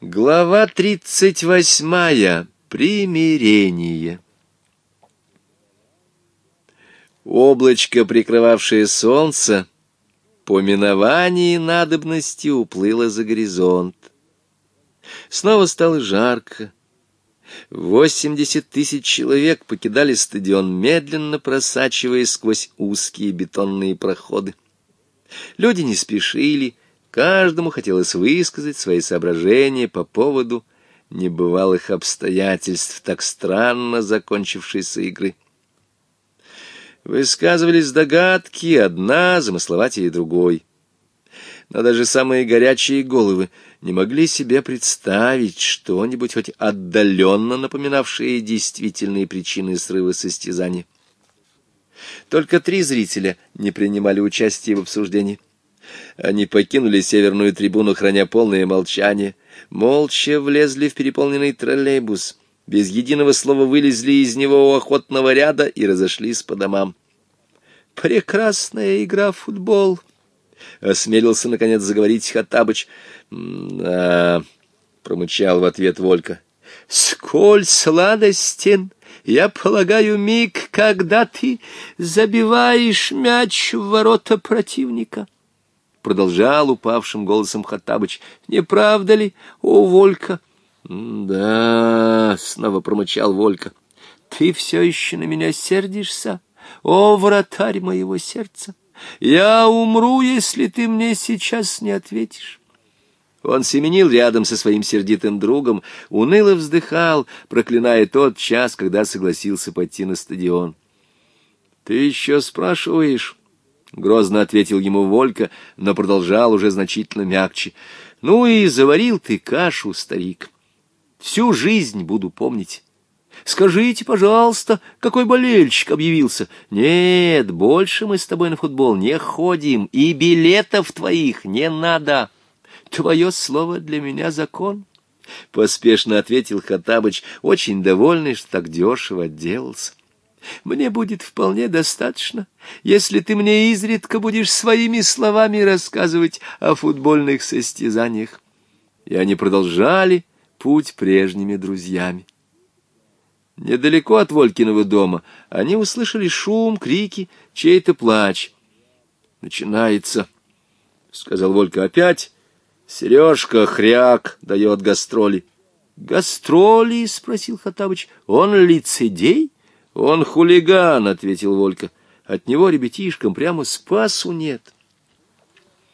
Глава 38. Примирение. Облачко, прикрывавшее солнце, по миновании надобности уплыло за горизонт. Снова стало жарко. Восемьдесят тысяч человек покидали стадион, медленно просачиваясь сквозь узкие бетонные проходы. Люди не спешили, Каждому хотелось высказать свои соображения по поводу небывалых обстоятельств так странно закончившейся игры. Высказывались догадки одна замысловатее другой. Но даже самые горячие головы не могли себе представить что-нибудь хоть отдаленно напоминавшее действительные причины срыва состязания. Только три зрителя не принимали участия в обсуждении. Они покинули северную трибуну, храня полное молчание. Молча влезли в переполненный троллейбус. Без единого слова вылезли из него у охотного ряда и разошлись по домам. «Прекрасная игра в футбол!» — осмелился, наконец, заговорить Хаттабыч. «Да...» — промычал в ответ Волька. «Сколь сладостен!» Я полагаю, миг, когда ты забиваешь мяч в ворота противника продолжал упавшим голосом Хаттабыч. — Не правда ли, о, Волька? — Да, — снова промычал Волька. — Ты все еще на меня сердишься, о, вратарь моего сердца. Я умру, если ты мне сейчас не ответишь. Он семенил рядом со своим сердитым другом, уныло вздыхал, проклиная тот час, когда согласился пойти на стадион. — Ты еще спрашиваешь? — грозно ответил ему Волька, но продолжал уже значительно мягче. — Ну и заварил ты кашу, старик. Всю жизнь буду помнить. Скажите, пожалуйста, какой болельщик объявился? Нет, больше мы с тобой на футбол не ходим, и билетов твоих не надо. Твое слово для меня закон. — поспешно ответил Хатабыч, очень довольный, что так дешево отделался. Мне будет вполне достаточно, если ты мне изредка будешь своими словами рассказывать о футбольных состязаниях. И они продолжали путь прежними друзьями. Недалеко от Волькиного дома они услышали шум, крики, чей-то плач. «Начинается», — сказал Волька опять. «Сережка хряк дает гастроли». «Гастроли?» — спросил Хатабыч. «Он лицедей?» «Он хулиган», — ответил Волька. «От него ребятишкам прямо спасу нет».